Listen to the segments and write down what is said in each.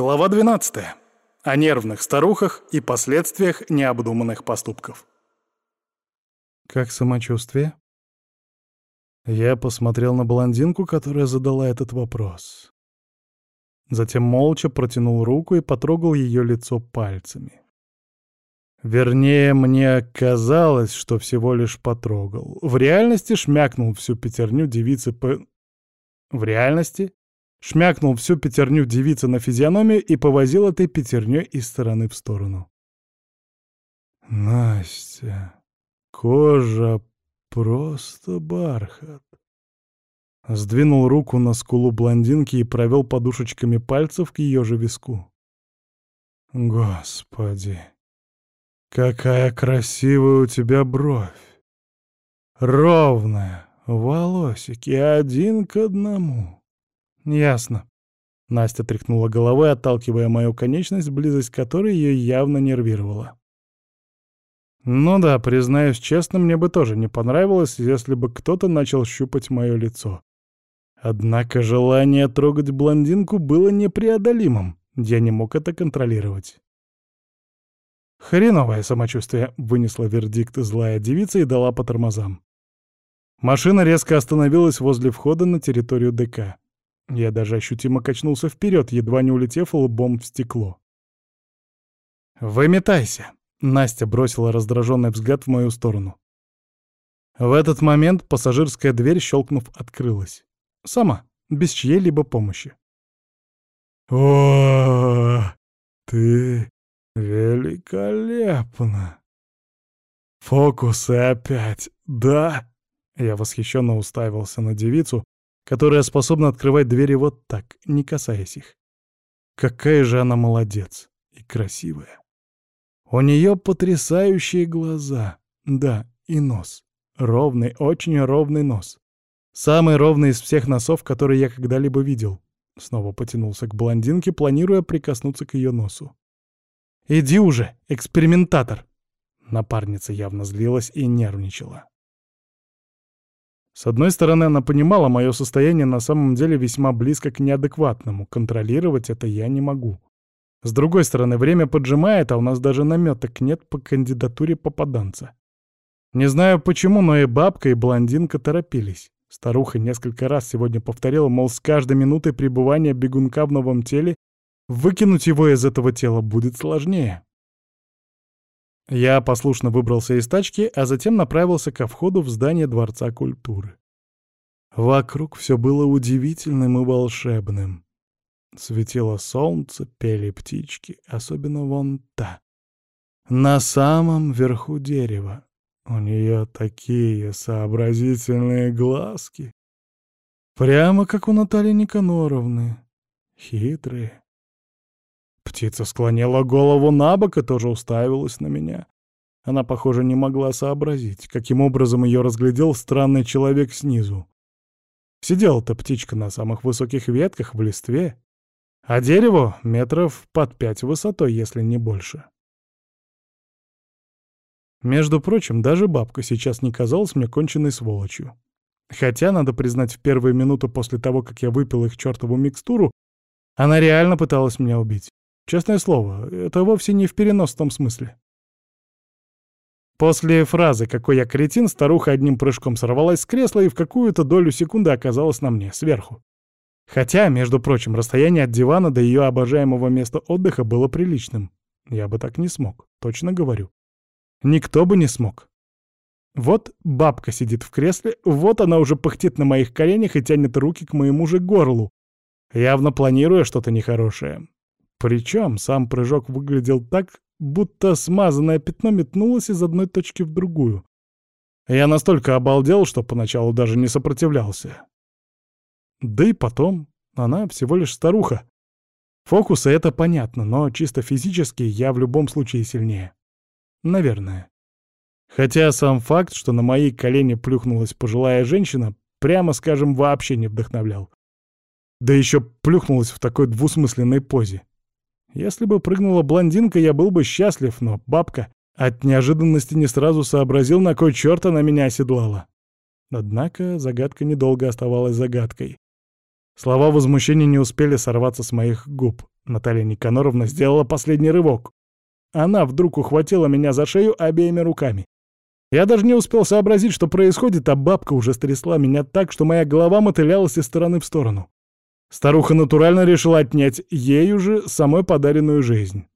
Глава 12. О нервных старухах и последствиях необдуманных поступков. «Как самочувствие?» Я посмотрел на блондинку, которая задала этот вопрос. Затем молча протянул руку и потрогал ее лицо пальцами. Вернее, мне казалось, что всего лишь потрогал. В реальности шмякнул всю пятерню девицы по... В реальности шмякнул всю пятерню девицы на физиономию и повозил этой пятерней из стороны в сторону. Настя, кожа просто бархат. Сдвинул руку на скулу блондинки и провел подушечками пальцев к ее же виску. Господи, какая красивая у тебя бровь! Ровная, волосики один к одному. «Ясно». Настя тряхнула головой, отталкивая мою конечность, близость которой ее явно нервировала. Ну да, признаюсь честно, мне бы тоже не понравилось, если бы кто-то начал щупать мое лицо. Однако желание трогать блондинку было непреодолимым. Я не мог это контролировать. «Хреновое самочувствие», — вынесла вердикт злая девица и дала по тормозам. Машина резко остановилась возле входа на территорию ДК. Я даже ощутимо качнулся вперед, едва не улетев лбом в стекло. «Выметайся!» — Настя бросила раздраженный взгляд в мою сторону. В этот момент пассажирская дверь, щелкнув, открылась. Сама, без чьей-либо помощи. «О, ты великолепна! Фокусы опять, да?» Я восхищенно уставился на девицу, которая способна открывать двери вот так, не касаясь их. Какая же она молодец и красивая. У нее потрясающие глаза, да, и нос. Ровный, очень ровный нос. Самый ровный из всех носов, которые я когда-либо видел. Снова потянулся к блондинке, планируя прикоснуться к ее носу. «Иди уже, экспериментатор!» Напарница явно злилась и нервничала. С одной стороны, она понимала, мое состояние на самом деле весьма близко к неадекватному, контролировать это я не могу. С другой стороны, время поджимает, а у нас даже наметок нет по кандидатуре попаданца. Не знаю почему, но и бабка, и блондинка торопились. Старуха несколько раз сегодня повторила, мол, с каждой минутой пребывания бегунка в новом теле выкинуть его из этого тела будет сложнее. Я послушно выбрался из тачки, а затем направился ко входу в здание Дворца культуры. Вокруг все было удивительным и волшебным. Светило солнце, пели птички, особенно вон та. На самом верху дерева. У нее такие сообразительные глазки. Прямо как у Натальи Никаноровны. Хитрые, Птица склонила голову на бок и тоже уставилась на меня. Она, похоже, не могла сообразить, каким образом ее разглядел странный человек снизу. Сидела-то птичка на самых высоких ветках в листве, а дерево метров под пять высотой, если не больше. Между прочим, даже бабка сейчас не казалась мне конченной сволочью. Хотя, надо признать, в первые минуты после того, как я выпил их чертову микстуру, она реально пыталась меня убить. Честное слово, это вовсе не в переносном смысле. После фразы «какой я кретин» старуха одним прыжком сорвалась с кресла и в какую-то долю секунды оказалась на мне, сверху. Хотя, между прочим, расстояние от дивана до ее обожаемого места отдыха было приличным. Я бы так не смог, точно говорю. Никто бы не смог. Вот бабка сидит в кресле, вот она уже пыхтит на моих коленях и тянет руки к моему же горлу, явно планируя что-то нехорошее. Причем сам прыжок выглядел так, будто смазанное пятно метнулось из одной точки в другую. Я настолько обалдел, что поначалу даже не сопротивлялся. Да и потом, она всего лишь старуха. Фокусы — это понятно, но чисто физически я в любом случае сильнее. Наверное. Хотя сам факт, что на мои колени плюхнулась пожилая женщина, прямо скажем, вообще не вдохновлял. Да еще плюхнулась в такой двусмысленной позе. Если бы прыгнула блондинка, я был бы счастлив, но бабка от неожиданности не сразу сообразил, на кой черт она меня оседлала. Однако загадка недолго оставалась загадкой. Слова возмущения не успели сорваться с моих губ. Наталья Никаноровна сделала последний рывок. Она вдруг ухватила меня за шею обеими руками. Я даже не успел сообразить, что происходит, а бабка уже стрясла меня так, что моя голова мотылялась из стороны в сторону. Старуха натурально решила отнять ей уже самой подаренную жизнь.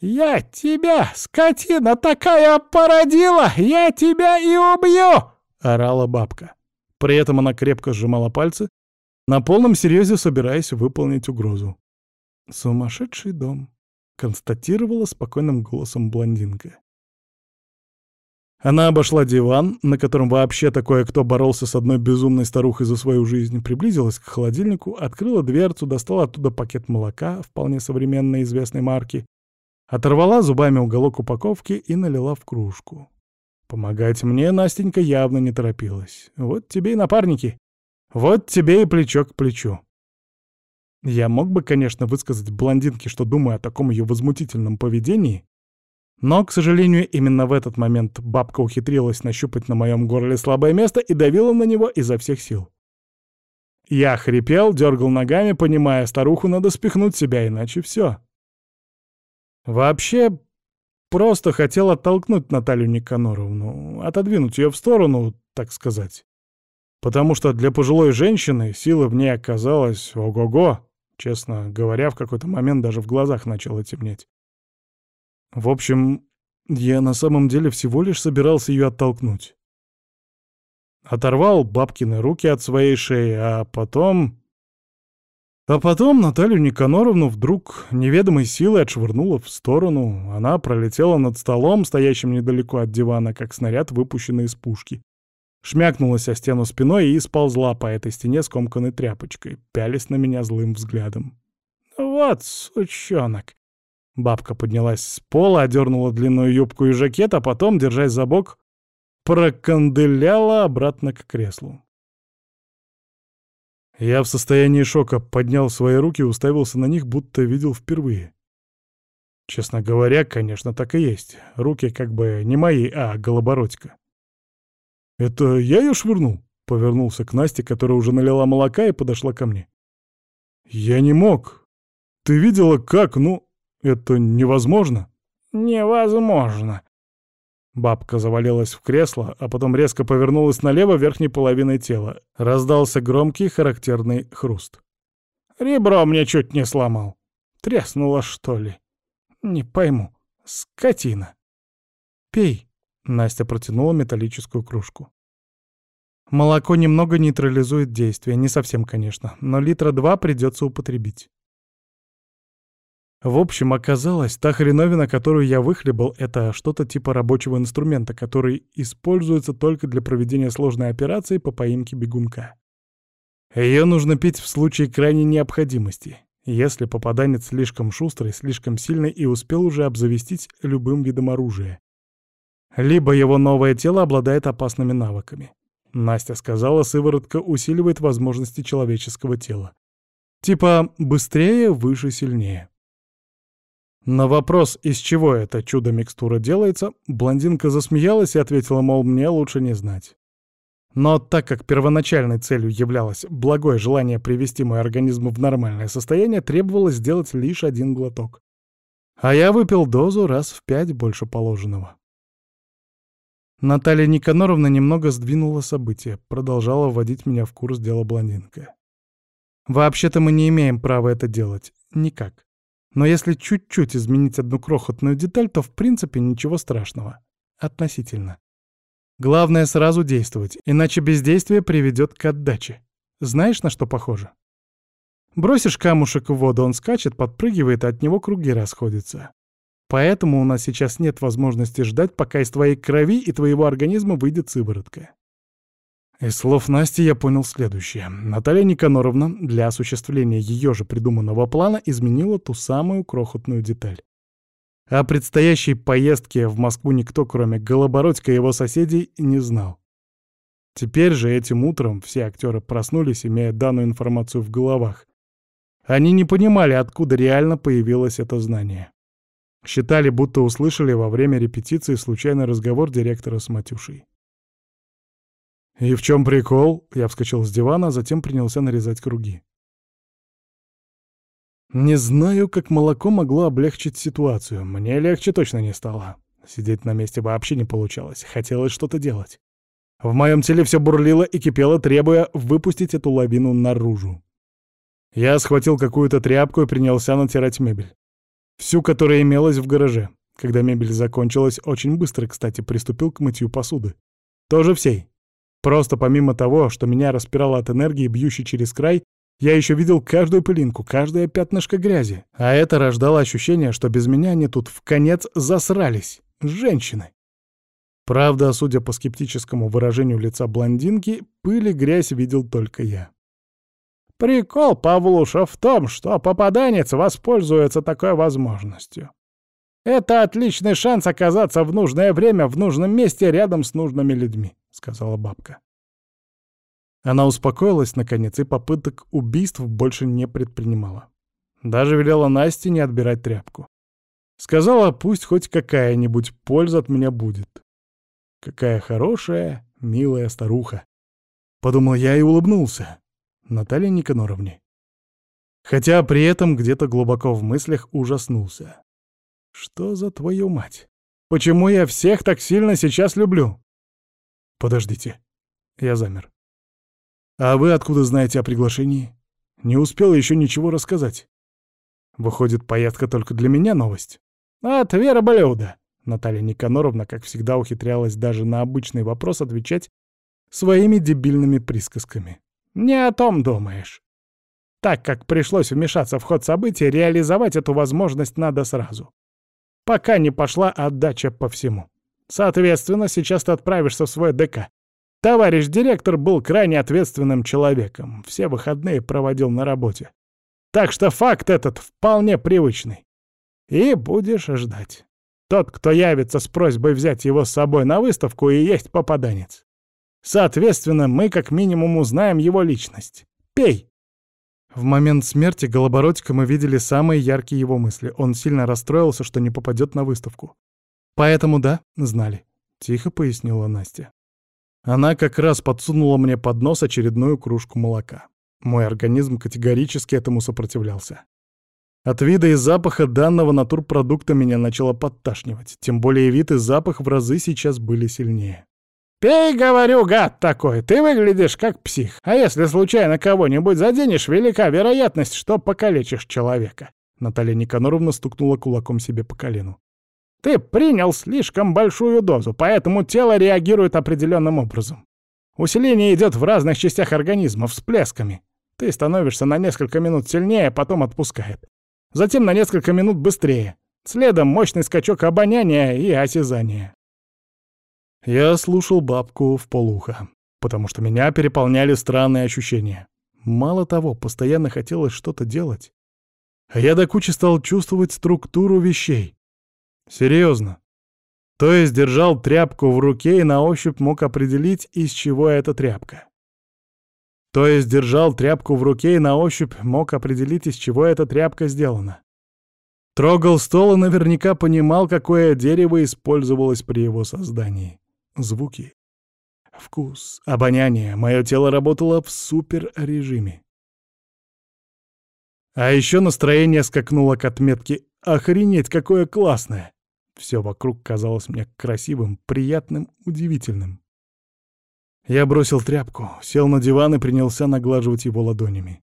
«Я тебя, скотина такая, породила! Я тебя и убью!» — орала бабка. При этом она крепко сжимала пальцы, на полном серьезе собираясь выполнить угрозу. «Сумасшедший дом», — констатировала спокойным голосом блондинка. Она обошла диван, на котором вообще такое кто боролся с одной безумной старухой за свою жизнь, приблизилась к холодильнику, открыла дверцу, достала оттуда пакет молока вполне современной известной марки, оторвала зубами уголок упаковки и налила в кружку. Помогать мне Настенька явно не торопилась. Вот тебе и напарники. Вот тебе и плечо к плечу. Я мог бы, конечно, высказать блондинке, что думаю о таком ее возмутительном поведении, но, к сожалению, именно в этот момент бабка ухитрилась нащупать на моем горле слабое место и давила на него изо всех сил. Я хрипел, дергал ногами, понимая, старуху надо спихнуть себя, иначе все. Вообще, просто хотел оттолкнуть Наталью Никаноровну, отодвинуть ее в сторону, так сказать. Потому что для пожилой женщины силы в ней оказалось ого-го. Честно говоря, в какой-то момент даже в глазах начало темнеть. В общем, я на самом деле всего лишь собирался ее оттолкнуть. Оторвал бабкины руки от своей шеи, а потом... А потом Наталью Никаноровну вдруг неведомой силой отшвырнула в сторону. Она пролетела над столом, стоящим недалеко от дивана, как снаряд, выпущенный из пушки. Шмякнулась о стену спиной и сползла по этой стене скомканной тряпочкой, пялись на меня злым взглядом. «Вот сучонок!» Бабка поднялась с пола, одернула длинную юбку и жакет, а потом, держась за бок, проканделяла обратно к креслу. Я в состоянии шока поднял свои руки и уставился на них, будто видел впервые. Честно говоря, конечно, так и есть. Руки как бы не мои, а голобородька. «Это я ее швырнул?» — повернулся к Насте, которая уже налила молока и подошла ко мне. «Я не мог. Ты видела, как, ну...» Это невозможно? Невозможно. Бабка завалилась в кресло, а потом резко повернулась налево верхней половиной тела. Раздался громкий характерный хруст. Ребро мне чуть не сломал. Треснуло, что ли? Не пойму. Скотина. Пей. Настя протянула металлическую кружку. Молоко немного нейтрализует действие, не совсем, конечно, но литра два придется употребить. В общем, оказалось, та хреновина, которую я выхлебал, это что-то типа рабочего инструмента, который используется только для проведения сложной операции по поимке бегунка. Ее нужно пить в случае крайней необходимости, если попаданец слишком шустрый, слишком сильный и успел уже обзавестись любым видом оружия. Либо его новое тело обладает опасными навыками. Настя сказала, сыворотка усиливает возможности человеческого тела. Типа быстрее, выше, сильнее. На вопрос, из чего это чудо-микстура делается, блондинка засмеялась и ответила, мол, мне лучше не знать. Но так как первоначальной целью являлось благое желание привести мой организм в нормальное состояние, требовалось сделать лишь один глоток. А я выпил дозу раз в пять больше положенного. Наталья Никаноровна немного сдвинула события, продолжала вводить меня в курс дела блондинка. «Вообще-то мы не имеем права это делать. Никак. Но если чуть-чуть изменить одну крохотную деталь, то в принципе ничего страшного. Относительно. Главное сразу действовать, иначе бездействие приведет к отдаче. Знаешь, на что похоже? Бросишь камушек в воду, он скачет, подпрыгивает, а от него круги расходятся. Поэтому у нас сейчас нет возможности ждать, пока из твоей крови и твоего организма выйдет сыворотка. Из слов Насти я понял следующее. Наталья Никаноровна для осуществления ее же придуманного плана изменила ту самую крохотную деталь. О предстоящей поездке в Москву никто, кроме Голобородька и его соседей, не знал. Теперь же этим утром все актеры проснулись, имея данную информацию в головах. Они не понимали, откуда реально появилось это знание. Считали, будто услышали во время репетиции случайный разговор директора с Матюшей. «И в чем прикол?» Я вскочил с дивана, а затем принялся нарезать круги. Не знаю, как молоко могло облегчить ситуацию. Мне легче точно не стало. Сидеть на месте вообще не получалось. Хотелось что-то делать. В моем теле все бурлило и кипело, требуя выпустить эту лавину наружу. Я схватил какую-то тряпку и принялся натирать мебель. Всю, которая имелась в гараже. Когда мебель закончилась, очень быстро, кстати, приступил к мытью посуды. Тоже всей. Просто помимо того, что меня распирало от энергии, бьющей через край, я еще видел каждую пылинку, каждое пятнышко грязи. А это рождало ощущение, что без меня они тут в конец засрались. Женщины. Правда, судя по скептическому выражению лица блондинки, пыль и грязь видел только я. Прикол Павлуша в том, что попаданец воспользуется такой возможностью. Это отличный шанс оказаться в нужное время в нужном месте рядом с нужными людьми, сказала бабка. Она успокоилась, наконец, и попыток убийств больше не предпринимала. Даже велела Насте не отбирать тряпку. Сказала, пусть хоть какая-нибудь польза от меня будет. Какая хорошая, милая старуха. Подумал я и улыбнулся. Наталье Никаноровне. Хотя при этом где-то глубоко в мыслях ужаснулся. Что за твою мать? Почему я всех так сильно сейчас люблю? Подождите. Я замер. А вы откуда знаете о приглашении? Не успел еще ничего рассказать. Выходит, поездка только для меня новость? От верблюда. Наталья Никаноровна, как всегда, ухитрялась даже на обычный вопрос отвечать своими дебильными присказками. «Не о том думаешь. Так как пришлось вмешаться в ход событий, реализовать эту возможность надо сразу. Пока не пошла отдача по всему. Соответственно, сейчас ты отправишься в свой ДК. Товарищ директор был крайне ответственным человеком, все выходные проводил на работе. Так что факт этот вполне привычный. И будешь ждать. Тот, кто явится с просьбой взять его с собой на выставку, и есть попаданец. Соответственно, мы как минимум узнаем его личность. Пей!» В момент смерти Голобородика мы видели самые яркие его мысли. Он сильно расстроился, что не попадет на выставку. «Поэтому да, знали», — тихо пояснила Настя. Она как раз подсунула мне под нос очередную кружку молока. Мой организм категорически этому сопротивлялся. От вида и запаха данного натурпродукта меня начало подташнивать, тем более вид и запах в разы сейчас были сильнее. «Пей, говорю, гад такой, ты выглядишь как псих, а если случайно кого-нибудь заденешь, велика вероятность, что покалечишь человека». Наталья Никаноровна стукнула кулаком себе по колену. «Ты принял слишком большую дозу, поэтому тело реагирует определенным образом. Усиление идет в разных частях организма, всплесками. Ты становишься на несколько минут сильнее, а потом отпускает. Затем на несколько минут быстрее. Следом мощный скачок обоняния и осязания. Я слушал бабку в полухо, потому что меня переполняли странные ощущения. Мало того, постоянно хотелось что-то делать. А я до кучи стал чувствовать структуру вещей. Серьезно. То есть держал тряпку в руке и на ощупь мог определить, из чего эта тряпка. То есть держал тряпку в руке и на ощупь мог определить, из чего эта тряпка сделана. Трогал стол и наверняка понимал, какое дерево использовалось при его создании. Звуки, вкус, обоняние. Мое тело работало в суперрежиме. А еще настроение скакнуло к отметке «Охренеть, какое классное!» Все вокруг казалось мне красивым, приятным, удивительным. Я бросил тряпку, сел на диван и принялся наглаживать его ладонями.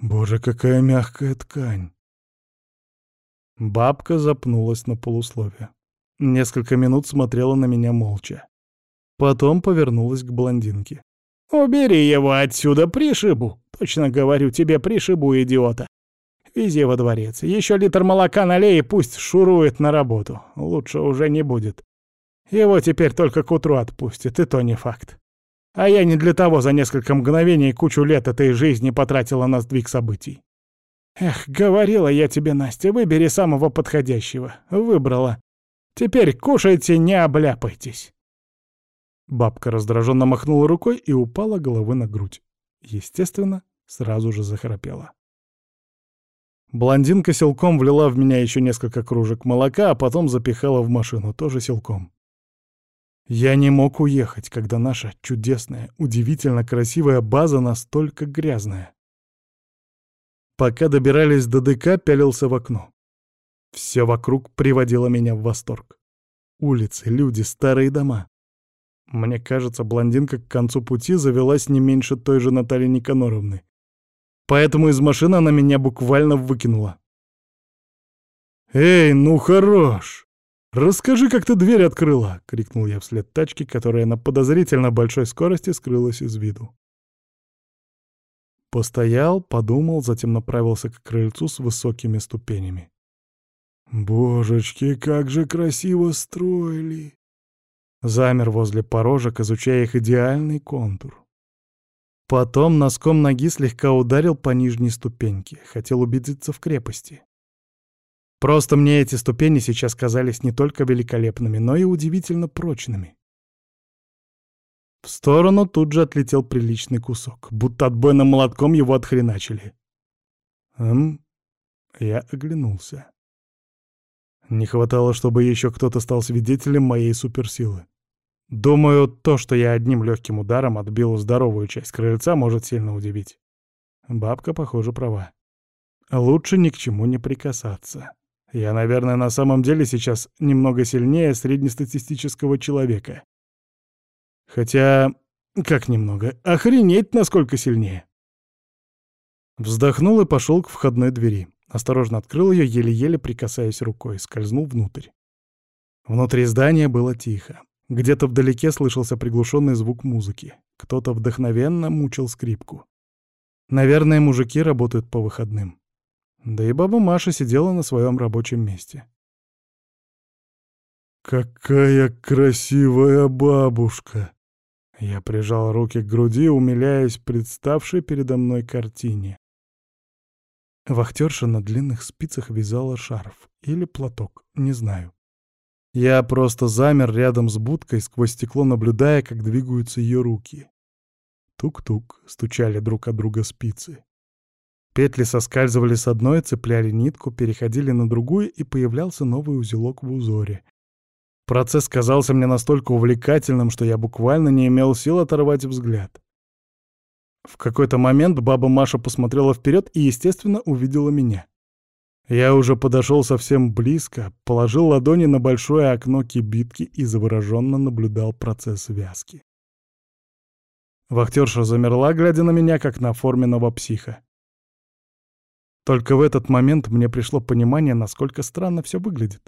Боже, какая мягкая ткань! Бабка запнулась на полусловие. Несколько минут смотрела на меня молча. Потом повернулась к блондинке. «Убери его отсюда, пришибу! Точно говорю тебе, пришибу, идиота! Вези во дворец, еще литр молока налей и пусть шурует на работу. Лучше уже не будет. Его теперь только к утру отпустят, и то не факт. А я не для того за несколько мгновений кучу лет этой жизни потратила на сдвиг событий. Эх, говорила я тебе, Настя, выбери самого подходящего. Выбрала. Теперь кушайте, не обляпайтесь. Бабка раздраженно махнула рукой и упала головы на грудь. Естественно, сразу же захрапела. Блондинка силком влила в меня еще несколько кружек молока, а потом запихала в машину, тоже силком. Я не мог уехать, когда наша чудесная, удивительно красивая база настолько грязная. Пока добирались до ДК, пялился в окно. Все вокруг приводило меня в восторг. Улицы, люди, старые дома. Мне кажется, блондинка к концу пути завелась не меньше той же Натальи Никаноровны. Поэтому из машины она меня буквально выкинула. «Эй, ну хорош! Расскажи, как ты дверь открыла!» — крикнул я вслед тачки, которая на подозрительно большой скорости скрылась из виду. Постоял, подумал, затем направился к крыльцу с высокими ступенями. «Божечки, как же красиво строили!» Замер возле порожек, изучая их идеальный контур. Потом носком ноги слегка ударил по нижней ступеньке, хотел убедиться в крепости. Просто мне эти ступени сейчас казались не только великолепными, но и удивительно прочными. В сторону тут же отлетел приличный кусок, будто отбойным молотком его отхреначили. Эм, я оглянулся. Не хватало, чтобы еще кто-то стал свидетелем моей суперсилы. Думаю, то, что я одним легким ударом отбил здоровую часть крыльца, может сильно удивить. Бабка, похоже, права. Лучше ни к чему не прикасаться. Я, наверное, на самом деле сейчас немного сильнее среднестатистического человека. Хотя, как немного, охренеть, насколько сильнее. Вздохнул и пошел к входной двери. Осторожно открыл ее, еле-еле прикасаясь рукой, скользнул внутрь. Внутри здания было тихо. Где-то вдалеке слышался приглушенный звук музыки. Кто-то вдохновенно мучил скрипку. Наверное, мужики работают по выходным. Да и баба Маша сидела на своем рабочем месте. «Какая красивая бабушка!» Я прижал руки к груди, умиляясь представшей передо мной картине. Вахтерша на длинных спицах вязала шарф или платок, не знаю. Я просто замер рядом с будкой, сквозь стекло наблюдая, как двигаются ее руки. Тук-тук, стучали друг от друга спицы. Петли соскальзывали с одной, цепляли нитку, переходили на другую, и появлялся новый узелок в узоре. Процесс казался мне настолько увлекательным, что я буквально не имел сил оторвать взгляд. В какой-то момент баба Маша посмотрела вперед и, естественно, увидела меня. Я уже подошел совсем близко, положил ладони на большое окно кибитки и завороженно наблюдал процесс вязки. Вахтерша замерла, глядя на меня, как на форменного психа. Только в этот момент мне пришло понимание, насколько странно все выглядит.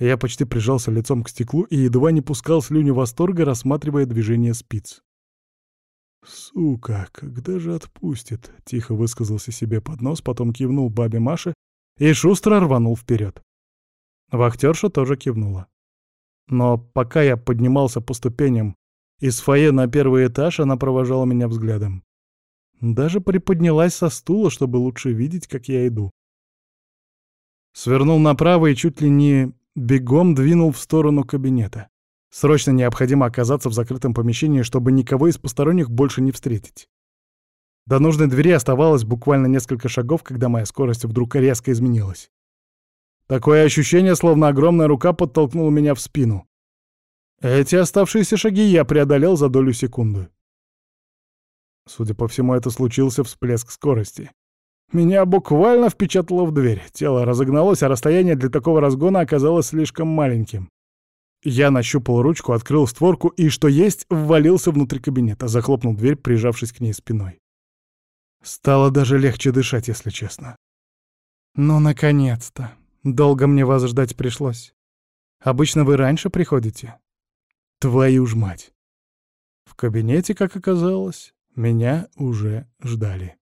Я почти прижался лицом к стеклу и едва не пускал слюни восторга, рассматривая движение спиц. «Сука, когда же отпустит?» — тихо высказался себе под нос, потом кивнул бабе Маше и шустро рванул вперед. Вахтерша тоже кивнула. Но пока я поднимался по ступеням из фойе на первый этаж, она провожала меня взглядом. Даже приподнялась со стула, чтобы лучше видеть, как я иду. Свернул направо и чуть ли не бегом двинул в сторону кабинета. Срочно необходимо оказаться в закрытом помещении, чтобы никого из посторонних больше не встретить. До нужной двери оставалось буквально несколько шагов, когда моя скорость вдруг резко изменилась. Такое ощущение, словно огромная рука подтолкнула меня в спину. Эти оставшиеся шаги я преодолел за долю секунды. Судя по всему, это случился всплеск скорости. Меня буквально впечатало в дверь. Тело разогналось, а расстояние для такого разгона оказалось слишком маленьким. Я нащупал ручку, открыл створку и, что есть, ввалился внутрь кабинета, захлопнул дверь, прижавшись к ней спиной. Стало даже легче дышать, если честно. Ну, наконец-то. Долго мне вас ждать пришлось. Обычно вы раньше приходите? Твою ж мать. В кабинете, как оказалось, меня уже ждали.